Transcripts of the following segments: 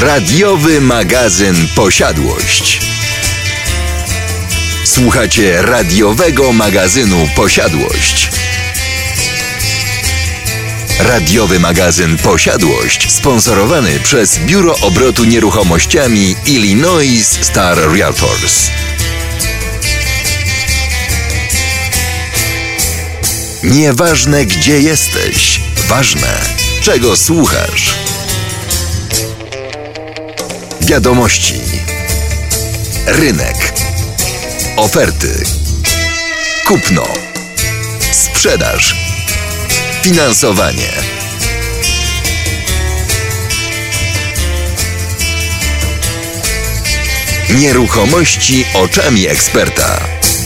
Radiowy magazyn Posiadłość. Słuchacie radiowego magazynu Posiadłość. Radiowy magazyn Posiadłość sponsorowany przez Biuro Obrotu Nieruchomościami Illinois Star Realtors. Nieważne gdzie jesteś, ważne czego słuchasz. Wiadomości. Rynek. Oferty. Kupno. Sprzedaż. Finansowanie. Nieruchomości oczami eksperta.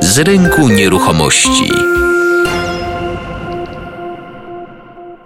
Z rynku nieruchomości.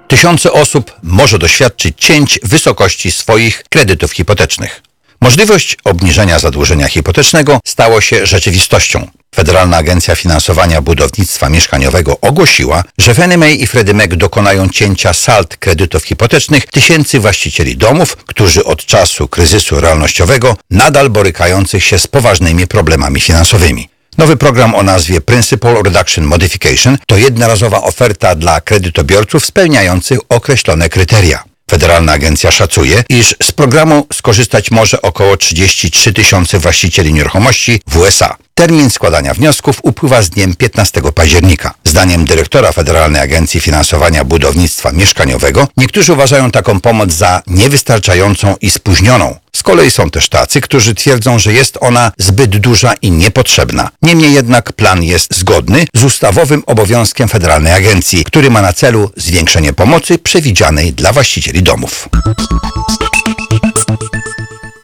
Tysiące osób może doświadczyć cięć wysokości swoich kredytów hipotecznych. Możliwość obniżenia zadłużenia hipotecznego stało się rzeczywistością. Federalna Agencja Finansowania Budownictwa Mieszkaniowego ogłosiła, że Fannie Mae i Freddie Mac dokonają cięcia sald kredytów hipotecznych tysięcy właścicieli domów, którzy od czasu kryzysu realnościowego nadal borykających się z poważnymi problemami finansowymi. Nowy program o nazwie Principal Reduction Modification to jednorazowa oferta dla kredytobiorców spełniających określone kryteria. Federalna agencja szacuje, iż z programu skorzystać może około 33 tysiące właścicieli nieruchomości w USA. Termin składania wniosków upływa z dniem 15 października. Zdaniem dyrektora Federalnej Agencji Finansowania Budownictwa Mieszkaniowego niektórzy uważają taką pomoc za niewystarczającą i spóźnioną. Z kolei są też tacy, którzy twierdzą, że jest ona zbyt duża i niepotrzebna. Niemniej jednak plan jest zgodny z ustawowym obowiązkiem Federalnej Agencji, który ma na celu zwiększenie pomocy przewidzianej dla właścicieli domów.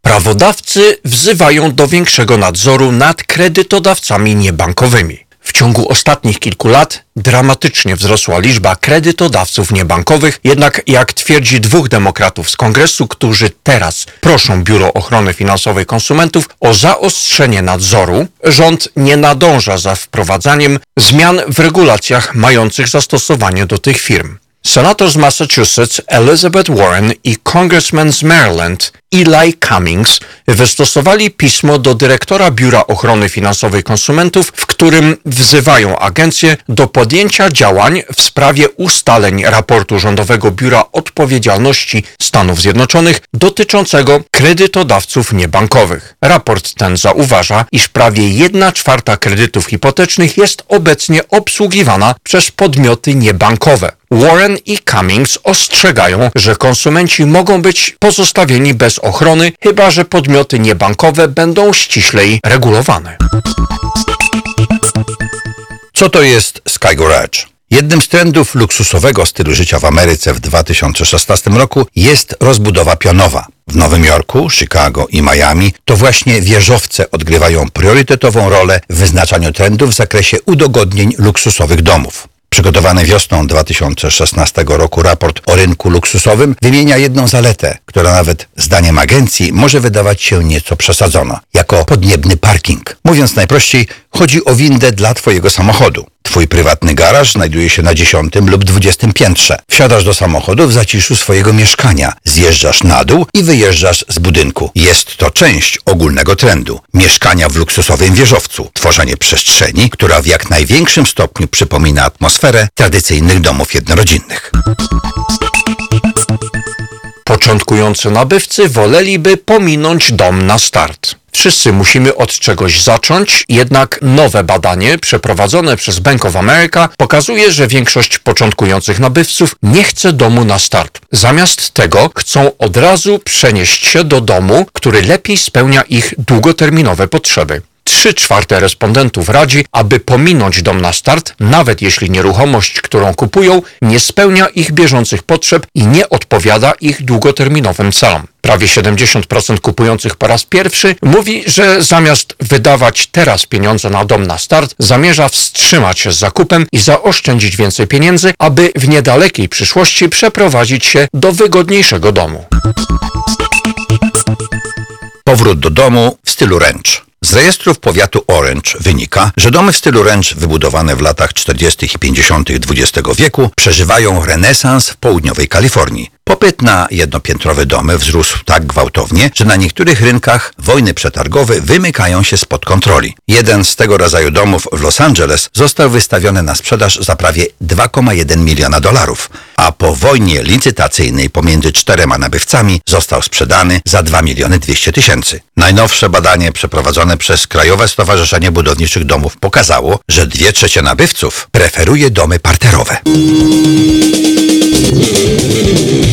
Prawodawcy wzywają do większego nadzoru nad kredytodawcami niebankowymi. W ciągu ostatnich kilku lat dramatycznie wzrosła liczba kredytodawców niebankowych, jednak jak twierdzi dwóch demokratów z kongresu, którzy teraz proszą Biuro Ochrony Finansowej Konsumentów o zaostrzenie nadzoru, rząd nie nadąża za wprowadzaniem zmian w regulacjach mających zastosowanie do tych firm. Senator z Massachusetts Elizabeth Warren i Congressman z Maryland Eli Cummings wystosowali pismo do dyrektora Biura Ochrony Finansowej Konsumentów, w którym wzywają agencję do podjęcia działań w sprawie ustaleń raportu Rządowego Biura Odpowiedzialności Stanów Zjednoczonych dotyczącego kredytodawców niebankowych. Raport ten zauważa, iż prawie 1 czwarta kredytów hipotecznych jest obecnie obsługiwana przez podmioty niebankowe. Warren i Cummings ostrzegają, że konsumenci mogą być pozostawieni bez ochrony, chyba że podmioty niebankowe będą ściślej regulowane. Co to jest Sky Garage? Jednym z trendów luksusowego stylu życia w Ameryce w 2016 roku jest rozbudowa pionowa. W Nowym Jorku, Chicago i Miami to właśnie wieżowce odgrywają priorytetową rolę w wyznaczaniu trendów w zakresie udogodnień luksusowych domów. Przygotowany wiosną 2016 roku raport o rynku luksusowym wymienia jedną zaletę, która nawet zdaniem agencji może wydawać się nieco przesadzona, jako podniebny parking. Mówiąc najprościej, chodzi o windę dla Twojego samochodu. Twój prywatny garaż znajduje się na dziesiątym lub dwudziestym piętrze. Wsiadasz do samochodu w zaciszu swojego mieszkania, zjeżdżasz na dół i wyjeżdżasz z budynku. Jest to część ogólnego trendu. Mieszkania w luksusowym wieżowcu. Tworzenie przestrzeni, która w jak największym stopniu przypomina atmosferę tradycyjnych domów jednorodzinnych. Początkujący nabywcy woleliby pominąć dom na start. Wszyscy musimy od czegoś zacząć, jednak nowe badanie przeprowadzone przez Bank of America pokazuje, że większość początkujących nabywców nie chce domu na start. Zamiast tego chcą od razu przenieść się do domu, który lepiej spełnia ich długoterminowe potrzeby. Trzy czwarte respondentów radzi, aby pominąć dom na start, nawet jeśli nieruchomość, którą kupują, nie spełnia ich bieżących potrzeb i nie odpowiada ich długoterminowym celom. Prawie 70% kupujących po raz pierwszy mówi, że zamiast wydawać teraz pieniądze na dom na start, zamierza wstrzymać się z zakupem i zaoszczędzić więcej pieniędzy, aby w niedalekiej przyszłości przeprowadzić się do wygodniejszego domu. Powrót do domu w stylu ranch. Z rejestrów powiatu Orange wynika, że domy w stylu ranch wybudowane w latach 40. i 50. XX wieku przeżywają renesans w południowej Kalifornii. Popyt na jednopiętrowe domy wzrósł tak gwałtownie, że na niektórych rynkach wojny przetargowe wymykają się spod kontroli. Jeden z tego rodzaju domów w Los Angeles został wystawiony na sprzedaż za prawie 2,1 miliona dolarów, a po wojnie licytacyjnej pomiędzy czterema nabywcami został sprzedany za 2 miliony 200 tysięcy. Najnowsze badanie przeprowadzone przez Krajowe Stowarzyszenie Budowniczych Domów pokazało, że dwie trzecie nabywców preferuje domy parterowe.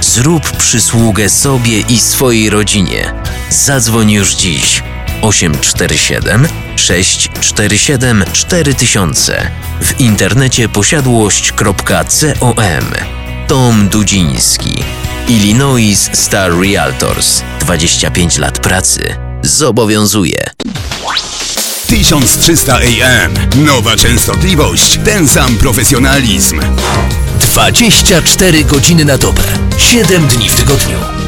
Zrób przysługę sobie i swojej rodzinie. Zadzwoń już dziś. 847 647 4000 w internecie posiadłość.com Tom Dudziński. Illinois Star Realtors. 25 lat pracy. Zobowiązuje. 1300 AM. Nowa częstotliwość, ten sam profesjonalizm. 24 godziny na dobę, 7 dni w tygodniu.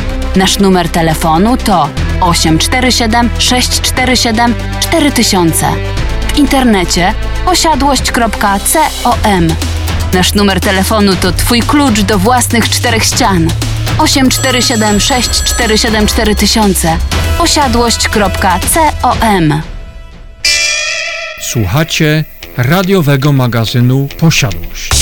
Nasz numer telefonu to 847 647 4000. W internecie posiadłość.com. Nasz numer telefonu to Twój klucz do własnych czterech ścian. 847 647 4000 posiadłość.com. Słuchacie radiowego magazynu Posiadłość.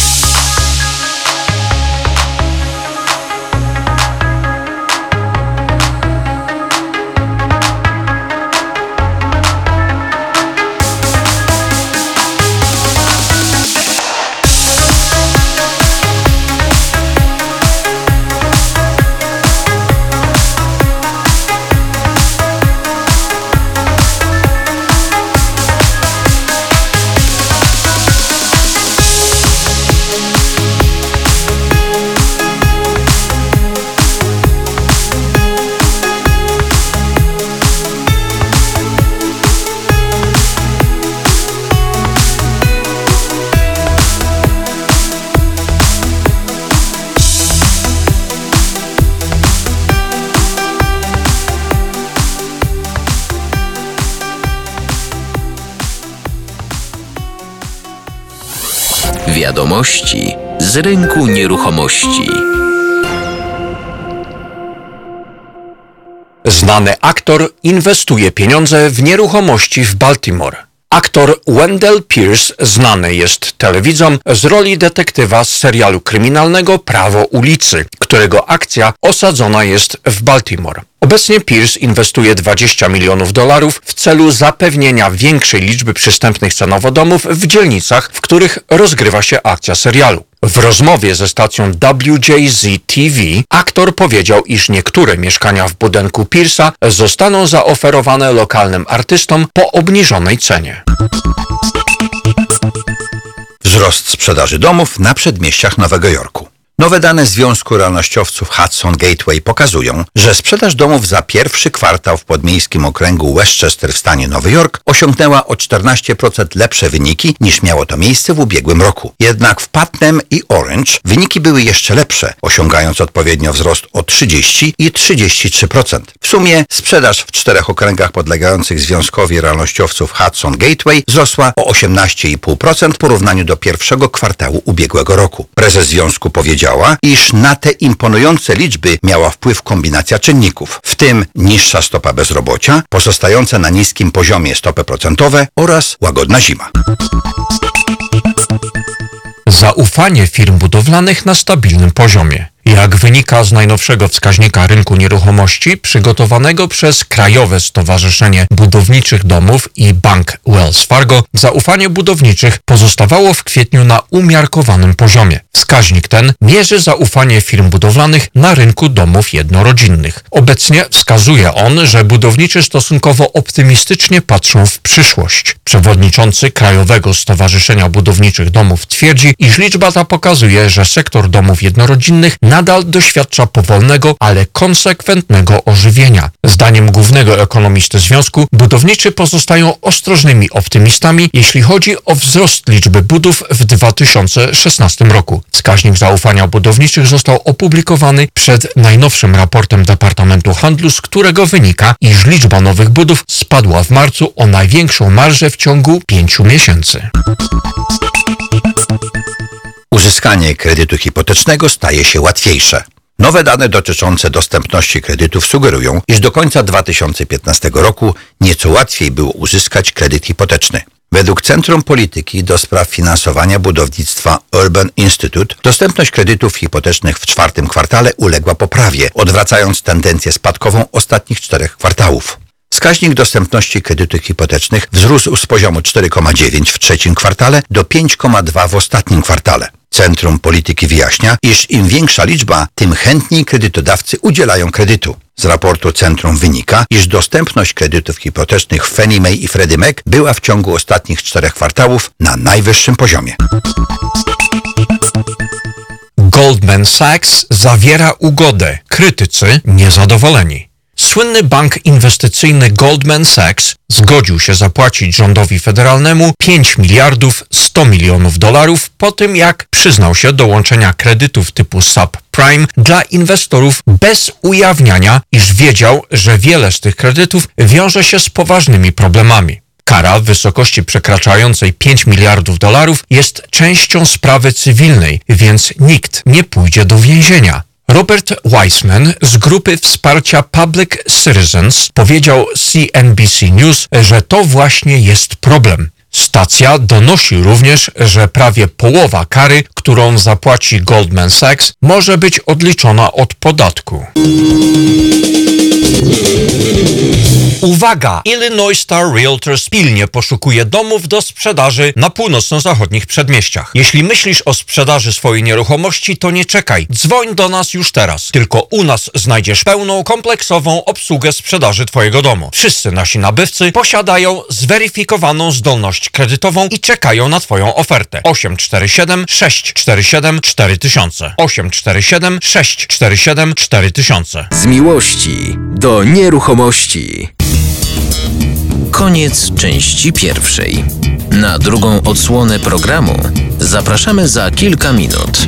Wiadomości z rynku nieruchomości. Znany aktor inwestuje pieniądze w nieruchomości w Baltimore. Aktor Wendell Pierce znany jest telewidzom z roli detektywa z serialu kryminalnego Prawo ulicy, którego akcja osadzona jest w Baltimore. Obecnie Pierce inwestuje 20 milionów dolarów w celu zapewnienia większej liczby przystępnych cenowo domów w dzielnicach, w których rozgrywa się akcja serialu. W rozmowie ze stacją WJZ-TV aktor powiedział, iż niektóre mieszkania w budynku Pierce'a zostaną zaoferowane lokalnym artystom po obniżonej cenie. Wzrost sprzedaży domów na przedmieściach Nowego Jorku. Nowe dane Związku Realnościowców Hudson Gateway pokazują, że sprzedaż domów za pierwszy kwartał w podmiejskim okręgu Westchester w stanie Nowy Jork osiągnęła o 14% lepsze wyniki niż miało to miejsce w ubiegłym roku. Jednak w Putnam i Orange wyniki były jeszcze lepsze, osiągając odpowiednio wzrost o 30 i 33%. W sumie sprzedaż w czterech okręgach podlegających Związkowi Realnościowców Hudson Gateway wzrosła o 18,5% w porównaniu do pierwszego kwartału ubiegłego roku. Prezes związku powiedział, iż na te imponujące liczby miała wpływ kombinacja czynników, w tym niższa stopa bezrobocia, pozostające na niskim poziomie stopy procentowe oraz łagodna zima. Zaufanie firm budowlanych na stabilnym poziomie. Jak wynika z najnowszego wskaźnika rynku nieruchomości przygotowanego przez Krajowe Stowarzyszenie Budowniczych Domów i Bank Wells Fargo, zaufanie budowniczych pozostawało w kwietniu na umiarkowanym poziomie. Wskaźnik ten mierzy zaufanie firm budowlanych na rynku domów jednorodzinnych. Obecnie wskazuje on, że budowniczy stosunkowo optymistycznie patrzą w przyszłość. Przewodniczący Krajowego Stowarzyszenia Budowniczych Domów twierdzi, iż liczba ta pokazuje, że sektor domów jednorodzinnych nadal doświadcza powolnego, ale konsekwentnego ożywienia. Zdaniem głównego ekonomisty związku, budowniczy pozostają ostrożnymi optymistami, jeśli chodzi o wzrost liczby budów w 2016 roku. Wskaźnik zaufania budowniczych został opublikowany przed najnowszym raportem Departamentu Handlu, z którego wynika, iż liczba nowych budów spadła w marcu o największą marżę w ciągu pięciu miesięcy. Uzyskanie kredytu hipotecznego staje się łatwiejsze. Nowe dane dotyczące dostępności kredytów sugerują, iż do końca 2015 roku nieco łatwiej było uzyskać kredyt hipoteczny. Według Centrum Polityki do Spraw Finansowania Budownictwa Urban Institute dostępność kredytów hipotecznych w czwartym kwartale uległa poprawie, odwracając tendencję spadkową ostatnich czterech kwartałów. Wskaźnik dostępności kredytów hipotecznych wzrósł z poziomu 4,9 w trzecim kwartale do 5,2 w ostatnim kwartale. Centrum Polityki wyjaśnia, iż im większa liczba, tym chętniej kredytodawcy udzielają kredytu. Z raportu Centrum wynika, iż dostępność kredytów hipotecznych Fannie Mae i Freddie Mac była w ciągu ostatnich czterech kwartałów na najwyższym poziomie. Goldman Sachs zawiera ugodę. Krytycy niezadowoleni. Słynny bank inwestycyjny Goldman Sachs zgodził się zapłacić rządowi federalnemu 5 miliardów 100 milionów dolarów po tym, jak przyznał się do łączenia kredytów typu subprime dla inwestorów bez ujawniania, iż wiedział, że wiele z tych kredytów wiąże się z poważnymi problemami. Kara w wysokości przekraczającej 5 miliardów dolarów jest częścią sprawy cywilnej, więc nikt nie pójdzie do więzienia. Robert Weissman z grupy wsparcia Public Citizens powiedział CNBC News, że to właśnie jest problem. Stacja donosi również, że prawie połowa kary, którą zapłaci Goldman Sachs, może być odliczona od podatku. Uwaga! Illinois Star Realtors pilnie poszukuje domów do sprzedaży na północno-zachodnich przedmieściach. Jeśli myślisz o sprzedaży swojej nieruchomości, to nie czekaj. Dzwoń do nas już teraz. Tylko u nas znajdziesz pełną, kompleksową obsługę sprzedaży Twojego domu. Wszyscy nasi nabywcy posiadają zweryfikowaną zdolność kredytową i czekają na Twoją ofertę. 847 647 4000 847 647 4000 Z miłości do nieruchomości. Koniec części pierwszej. Na drugą odsłonę programu zapraszamy za kilka minut.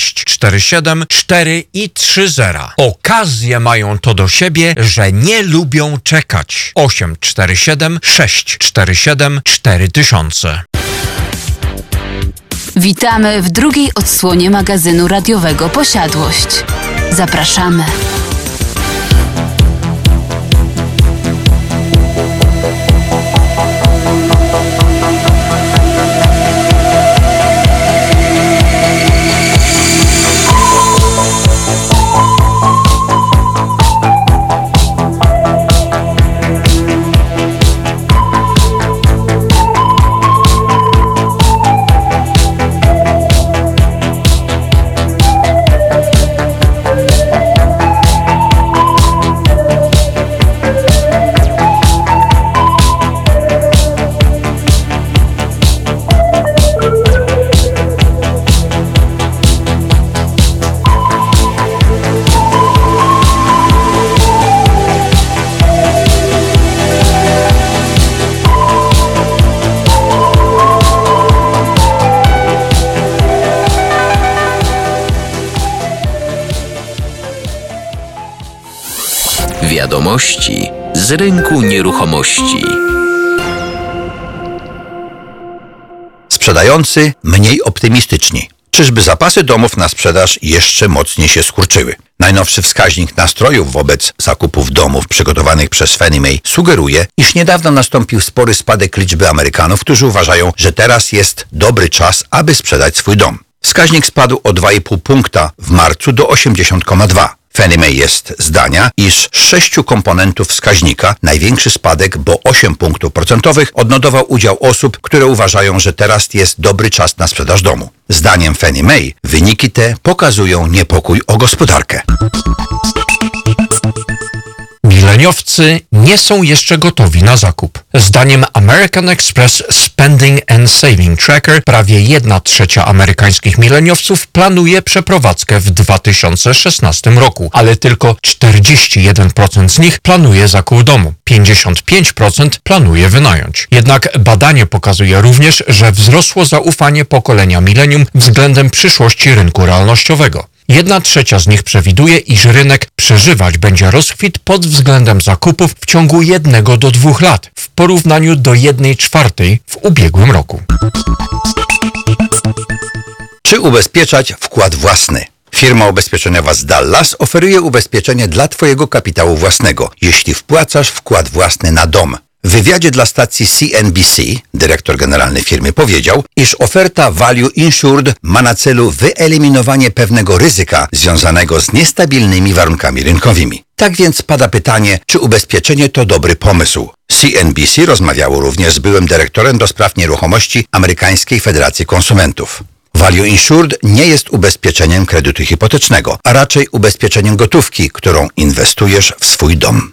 647 4 i 30. Okazje mają to do siebie, że nie lubią czekać. 847 647 4000 Witamy w drugiej odsłonie magazynu radiowego Posiadłość. Zapraszamy. Z rynku nieruchomości. Sprzedający mniej optymistyczni. Czyżby zapasy domów na sprzedaż jeszcze mocniej się skurczyły? Najnowszy wskaźnik nastrojów wobec zakupów domów przygotowanych przez Fannie Mae sugeruje, iż niedawno nastąpił spory spadek liczby Amerykanów, którzy uważają, że teraz jest dobry czas, aby sprzedać swój dom. Wskaźnik spadł o 2,5 punkta w marcu do 80,2. Fannie Mae jest zdania, iż z sześciu komponentów wskaźnika największy spadek, bo 8 punktów procentowych, odnotował udział osób, które uważają, że teraz jest dobry czas na sprzedaż domu. Zdaniem Fannie Mae wyniki te pokazują niepokój o gospodarkę. Mileniowcy nie są jeszcze gotowi na zakup. Zdaniem American Express Spending and Saving Tracker prawie 1 trzecia amerykańskich mileniowców planuje przeprowadzkę w 2016 roku, ale tylko 41% z nich planuje zakup domu. 55% planuje wynająć. Jednak badanie pokazuje również, że wzrosło zaufanie pokolenia milenium względem przyszłości rynku realnościowego. Jedna trzecia z nich przewiduje, iż rynek przeżywać będzie rozkwit pod względem zakupów w ciągu jednego do dwóch lat w porównaniu do jednej czwartej w ubiegłym roku. Czy ubezpieczać wkład własny? Firma ubezpieczeniowa z Dallas oferuje ubezpieczenie dla Twojego kapitału własnego, jeśli wpłacasz wkład własny na dom. W wywiadzie dla stacji CNBC dyrektor generalny firmy powiedział, iż oferta Value Insured ma na celu wyeliminowanie pewnego ryzyka związanego z niestabilnymi warunkami rynkowymi. Tak więc pada pytanie, czy ubezpieczenie to dobry pomysł. CNBC rozmawiało również z byłym dyrektorem do spraw nieruchomości Amerykańskiej Federacji Konsumentów. Value Insured nie jest ubezpieczeniem kredytu hipotecznego, a raczej ubezpieczeniem gotówki, którą inwestujesz w swój dom.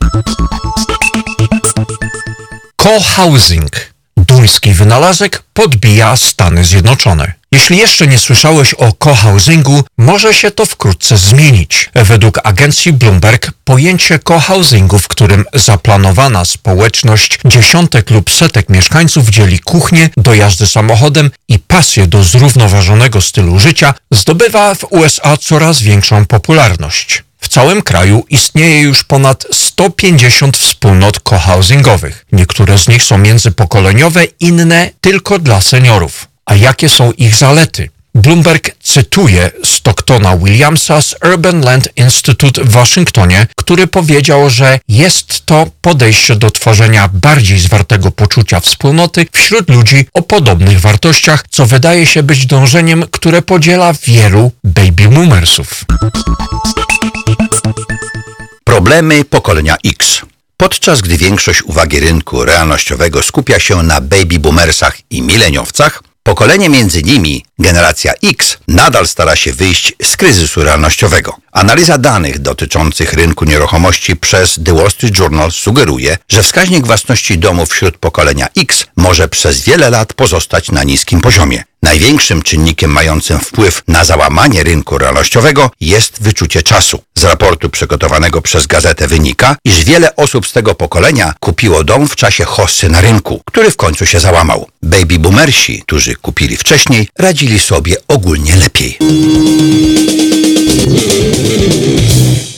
Co-housing. Duński wynalazek podbija Stany Zjednoczone. Jeśli jeszcze nie słyszałeś o cohousingu, może się to wkrótce zmienić. Według agencji Bloomberg pojęcie cohousingu, w którym zaplanowana społeczność dziesiątek lub setek mieszkańców dzieli kuchnię, dojazdy samochodem i pasję do zrównoważonego stylu życia, zdobywa w USA coraz większą popularność. W całym kraju istnieje już ponad 150 wspólnot cohousingowych. Niektóre z nich są międzypokoleniowe, inne tylko dla seniorów. A jakie są ich zalety? Bloomberg cytuje Stocktona Williamsa z Urban Land Institute w Waszyngtonie, który powiedział, że jest to podejście do tworzenia bardziej zwartego poczucia wspólnoty wśród ludzi o podobnych wartościach, co wydaje się być dążeniem, które podziela wielu baby boomersów. Problemy pokolenia X. Podczas gdy większość uwagi rynku realnościowego skupia się na baby boomersach i mileniowcach, Pokolenie między nimi, generacja X, nadal stara się wyjść z kryzysu realnościowego. Analiza danych dotyczących rynku nieruchomości przez The Wall Street Journal sugeruje, że wskaźnik własności domów wśród pokolenia X może przez wiele lat pozostać na niskim poziomie. Największym czynnikiem mającym wpływ na załamanie rynku realnościowego jest wyczucie czasu. Z raportu przygotowanego przez gazetę wynika, iż wiele osób z tego pokolenia kupiło dom w czasie hossy na rynku, który w końcu się załamał. Baby boomersi, którzy kupili wcześniej, radzili sobie ogólnie lepiej.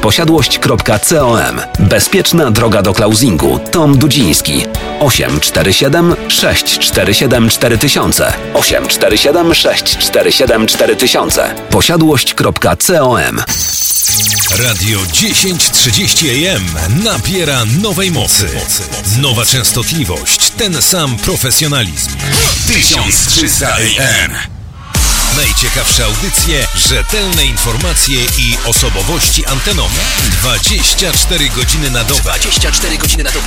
posiadłość.com. Bezpieczna droga do closingu. Tom Dudziński. 847 647 4000. 847 647 4000. Posiadłość.com. Radio 1030 AM nabiera nowej mocy. Nowa częstotliwość, ten sam profesjonalizm. 1300 AM. Najciekawsze audycje, rzetelne informacje i osobowości antenowe. 24 godziny na dobę. 24 godziny na dobę.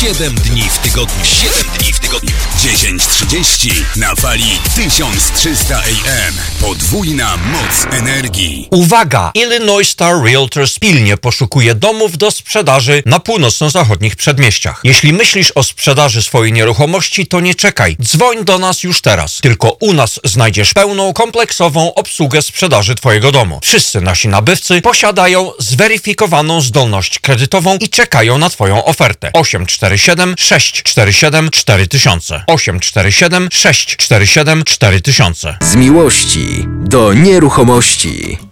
7 dni w tygodniu. 7 dni w tygodniu. 10.30 na fali 1300 AM. Podwójna moc energii. Uwaga! Illinois Star Realtors pilnie poszukuje domów do sprzedaży na północno-zachodnich przedmieściach. Jeśli myślisz o sprzedaży swojej nieruchomości, to nie czekaj. Dzwoń do nas już teraz. Tylko u nas znajdziesz pełną, kompleksową obsługę sprzedaży Twojego domu. Wszyscy nasi nabywcy posiadają zweryfikowaną zdolność kredytową i czekają na Twoją ofertę. 847 647 4000 847 647 4000 Z miłości do nieruchomości.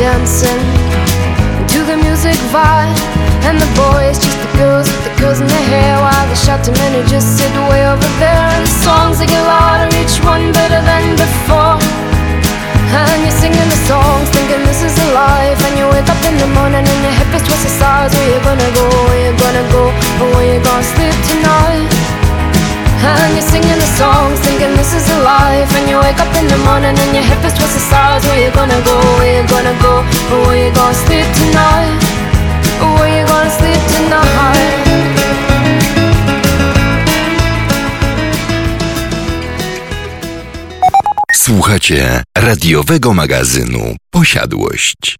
Dancing to the music vibe, and the boys just the girls with the girls in their hair, while the shouting men who just sit way over there, and the songs they get louder, each one better than before. And you're singing the songs, thinking this is a life. And you wake up in the morning and your hip is twisted sides. Where you gonna go? Where you gonna go? Where you gonna sleep tonight? And you're singing the songs, thinking this is a life. And you wake up in the morning and your hip is. Where you gonna go? Where you gonna go? Where you gonna sleep tonight? Where you gonna sleep tonight? Słuchacie radiowego magazynu Posiadłość.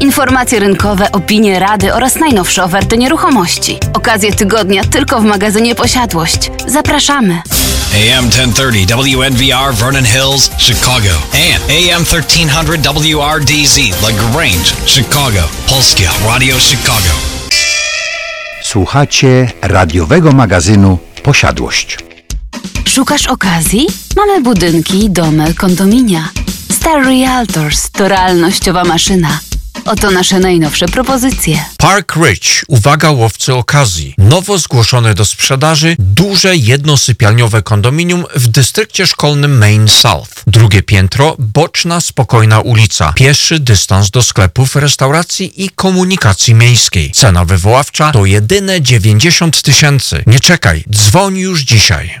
Informacje rynkowe, opinie, rady oraz najnowsze oferty nieruchomości. Okazje tygodnia tylko w magazynie Posiadłość. Zapraszamy! AM 1030 WNVR Vernon Hills, Chicago. And AM 1300 WRDZ LaGrange, Chicago. Polskia Radio Chicago. Słuchacie radiowego magazynu Posiadłość. Szukasz okazji? Mamy budynki, domy, kondominia. Star Realtors to realnościowa maszyna. Oto nasze najnowsze propozycje. Park Ridge, uwaga łowcy okazji. Nowo zgłoszone do sprzedaży duże jednosypialniowe kondominium w dystrykcie szkolnym Main South. Drugie piętro, boczna, spokojna ulica. Pieszy dystans do sklepów, restauracji i komunikacji miejskiej. Cena wywoławcza to jedyne 90 tysięcy. Nie czekaj, dzwoń już dzisiaj.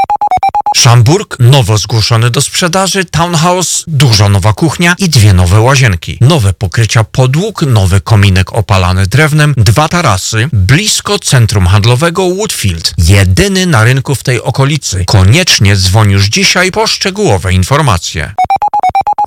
Szamburg, nowo zgłoszony do sprzedaży, townhouse, duża nowa kuchnia i dwie nowe łazienki. Nowe pokrycia podłóg, nowy kominek opalany drewnem, dwa tarasy, blisko centrum handlowego Woodfield. Jedyny na rynku w tej okolicy. Koniecznie dzwoń już dzisiaj po szczegółowe informacje.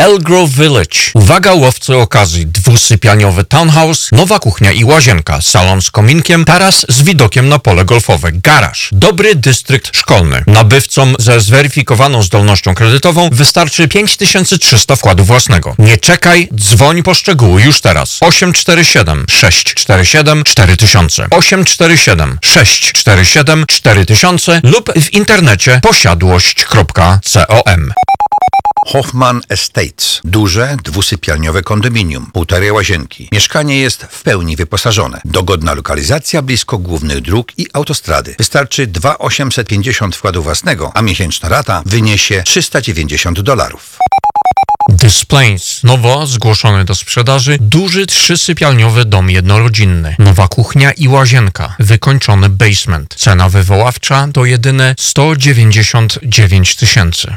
Elgrove Village. Uwaga łowcy okazji. Dwusypialniowy townhouse, nowa kuchnia i łazienka, salon z kominkiem, taras z widokiem na pole golfowe, garaż. Dobry dystrykt szkolny. Nabywcom ze zweryfikowaną zdolnością kredytową wystarczy 5300 wkładu własnego. Nie czekaj, dzwoń po szczegóły już teraz. 847 647 4000 847 647 4000 lub w internecie posiadłość.com Hoffman Estates. Duże, dwusypialniowe kondominium, półtorej łazienki. Mieszkanie jest w pełni wyposażone. Dogodna lokalizacja blisko głównych dróg i autostrady. Wystarczy 2,850 wkładu własnego, a miesięczna rata wyniesie 390 dolarów. Displays. Nowo zgłoszony do sprzedaży duży trzysypialniowy dom jednorodzinny. Nowa kuchnia i łazienka. Wykończony basement. Cena wywoławcza to jedyne 199 tysięcy.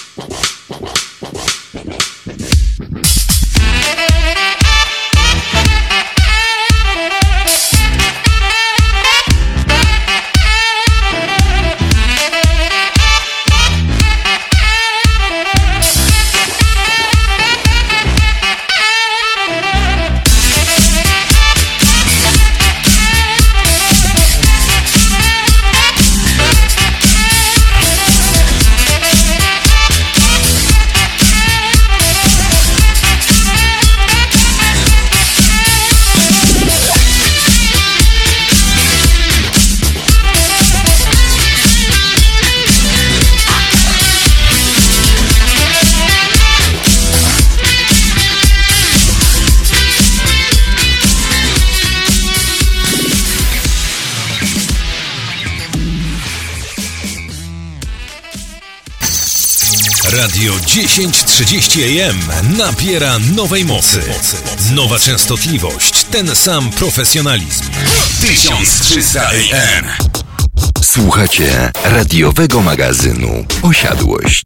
Radio 1030 AM nabiera nowej mocy. Nowa częstotliwość, ten sam profesjonalizm. 1300 AM. Słuchacie radiowego magazynu Posiadłość.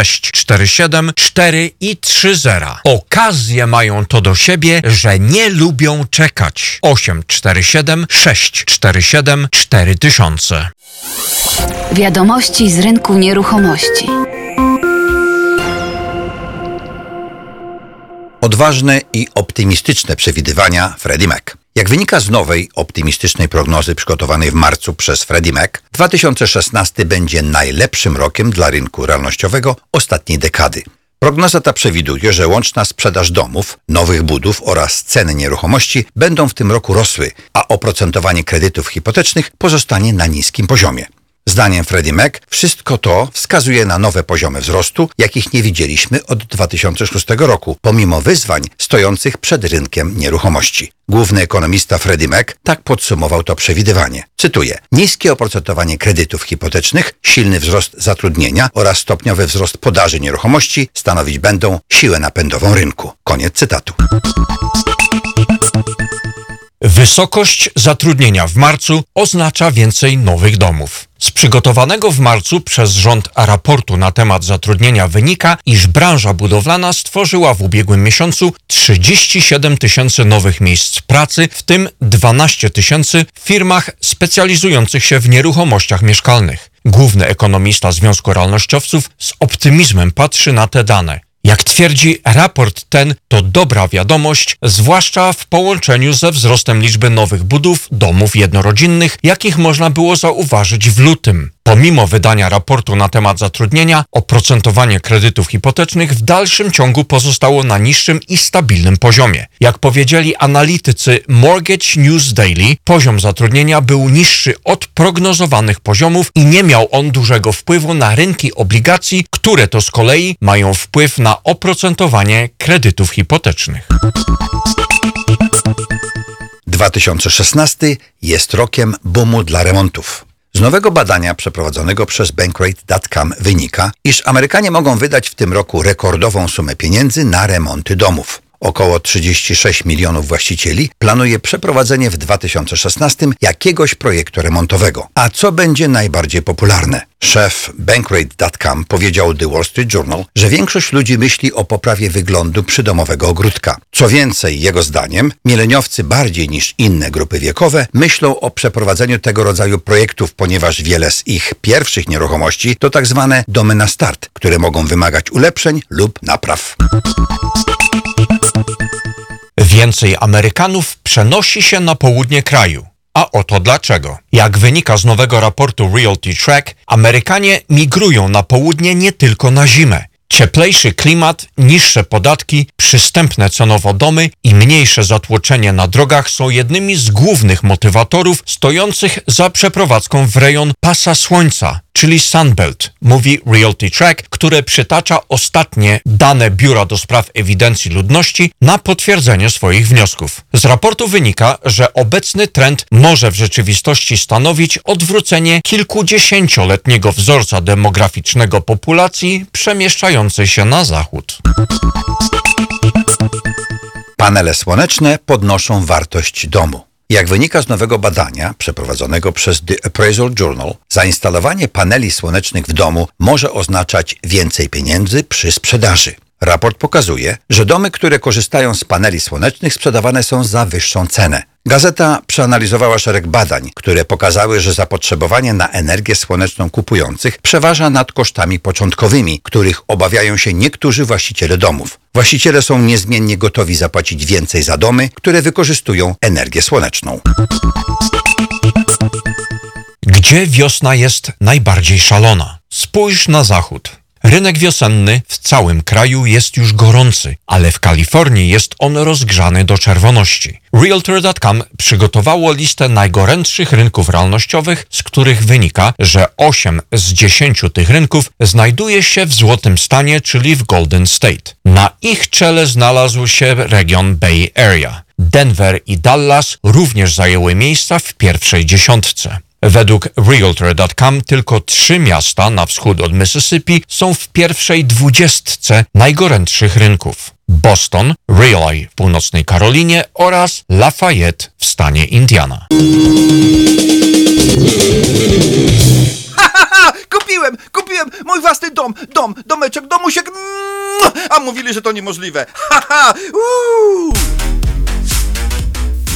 647 4 i 30. Okazje mają to do siebie, że nie lubią czekać. 847 647 4000 Wiadomości z rynku nieruchomości. Odważne i optymistyczne przewidywania Freddie Mac. Jak wynika z nowej, optymistycznej prognozy przygotowanej w marcu przez Freddie Mac, 2016 będzie najlepszym rokiem dla rynku realnościowego ostatniej dekady. Prognoza ta przewiduje, że łączna sprzedaż domów, nowych budów oraz ceny nieruchomości będą w tym roku rosły, a oprocentowanie kredytów hipotecznych pozostanie na niskim poziomie. Zdaniem Freddie Mac wszystko to wskazuje na nowe poziomy wzrostu, jakich nie widzieliśmy od 2006 roku, pomimo wyzwań stojących przed rynkiem nieruchomości. Główny ekonomista Freddie Mac tak podsumował to przewidywanie. Cytuję: Niskie oprocentowanie kredytów hipotecznych, silny wzrost zatrudnienia oraz stopniowy wzrost podaży nieruchomości stanowić będą siłę napędową rynku. Koniec cytatu. Wysokość zatrudnienia w marcu oznacza więcej nowych domów. Z przygotowanego w marcu przez rząd raportu na temat zatrudnienia wynika, iż branża budowlana stworzyła w ubiegłym miesiącu 37 tysięcy nowych miejsc pracy, w tym 12 tysięcy w firmach specjalizujących się w nieruchomościach mieszkalnych. Główny ekonomista Związku Realnościowców z optymizmem patrzy na te dane. Jak twierdzi raport ten, to dobra wiadomość, zwłaszcza w połączeniu ze wzrostem liczby nowych budów, domów jednorodzinnych, jakich można było zauważyć w lutym. Pomimo wydania raportu na temat zatrudnienia, oprocentowanie kredytów hipotecznych w dalszym ciągu pozostało na niższym i stabilnym poziomie. Jak powiedzieli analitycy Mortgage News Daily, poziom zatrudnienia był niższy od prognozowanych poziomów i nie miał on dużego wpływu na rynki obligacji, które to z kolei mają wpływ na oprocentowanie kredytów hipotecznych. 2016 jest rokiem boomu dla remontów. Z nowego badania przeprowadzonego przez Bankrate.com wynika, iż Amerykanie mogą wydać w tym roku rekordową sumę pieniędzy na remonty domów. Około 36 milionów właścicieli planuje przeprowadzenie w 2016 jakiegoś projektu remontowego. A co będzie najbardziej popularne? Szef Bankrate.com powiedział The Wall Street Journal, że większość ludzi myśli o poprawie wyglądu przydomowego ogródka. Co więcej, jego zdaniem, mileniowcy bardziej niż inne grupy wiekowe myślą o przeprowadzeniu tego rodzaju projektów, ponieważ wiele z ich pierwszych nieruchomości to tak zwane domy na start, które mogą wymagać ulepszeń lub napraw. Więcej Amerykanów przenosi się na południe kraju. A oto dlaczego. Jak wynika z nowego raportu Realty Track, Amerykanie migrują na południe nie tylko na zimę. Cieplejszy klimat, niższe podatki, przystępne cenowo domy i mniejsze zatłoczenie na drogach są jednymi z głównych motywatorów stojących za przeprowadzką w rejon pasa słońca, czyli Sunbelt, mówi Realty Track, które przytacza ostatnie dane Biura do Spraw Ewidencji Ludności na potwierdzenie swoich wniosków. Z raportu wynika, że obecny trend może w rzeczywistości stanowić odwrócenie kilkudziesięcioletniego wzorca demograficznego populacji przemieszczającej się na zachód. Panele słoneczne podnoszą wartość domu. Jak wynika z nowego badania przeprowadzonego przez The Appraisal Journal, zainstalowanie paneli słonecznych w domu może oznaczać więcej pieniędzy przy sprzedaży. Raport pokazuje, że domy, które korzystają z paneli słonecznych sprzedawane są za wyższą cenę. Gazeta przeanalizowała szereg badań, które pokazały, że zapotrzebowanie na energię słoneczną kupujących przeważa nad kosztami początkowymi, których obawiają się niektórzy właściciele domów. Właściciele są niezmiennie gotowi zapłacić więcej za domy, które wykorzystują energię słoneczną. Gdzie wiosna jest najbardziej szalona? Spójrz na zachód. Rynek wiosenny w całym kraju jest już gorący, ale w Kalifornii jest on rozgrzany do czerwoności. Realtor.com przygotowało listę najgorętszych rynków realnościowych, z których wynika, że 8 z 10 tych rynków znajduje się w złotym stanie, czyli w Golden State. Na ich czele znalazł się region Bay Area. Denver i Dallas również zajęły miejsca w pierwszej dziesiątce. Według Realtor.com tylko trzy miasta na wschód od Mississippi są w pierwszej dwudziestce najgorętszych rynków. Boston, Raleigh w północnej Karolinie oraz Lafayette w stanie Indiana. Kupiłem, kupiłem mój własny dom, dom, domeczek, domusiek. Mm, A mówili, że to niemożliwe. Ha, ha.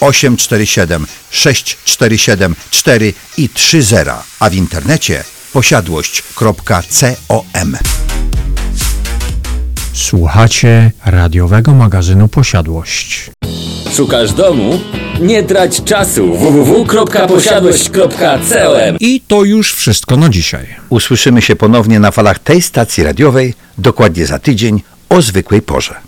847 647 4 i 30, a w internecie posiadłość.com. Słuchacie radiowego magazynu Posiadłość. Szukasz domu? Nie trać czasu www.posiadłość.com I to już wszystko na dzisiaj. Usłyszymy się ponownie na falach tej stacji radiowej dokładnie za tydzień o zwykłej porze.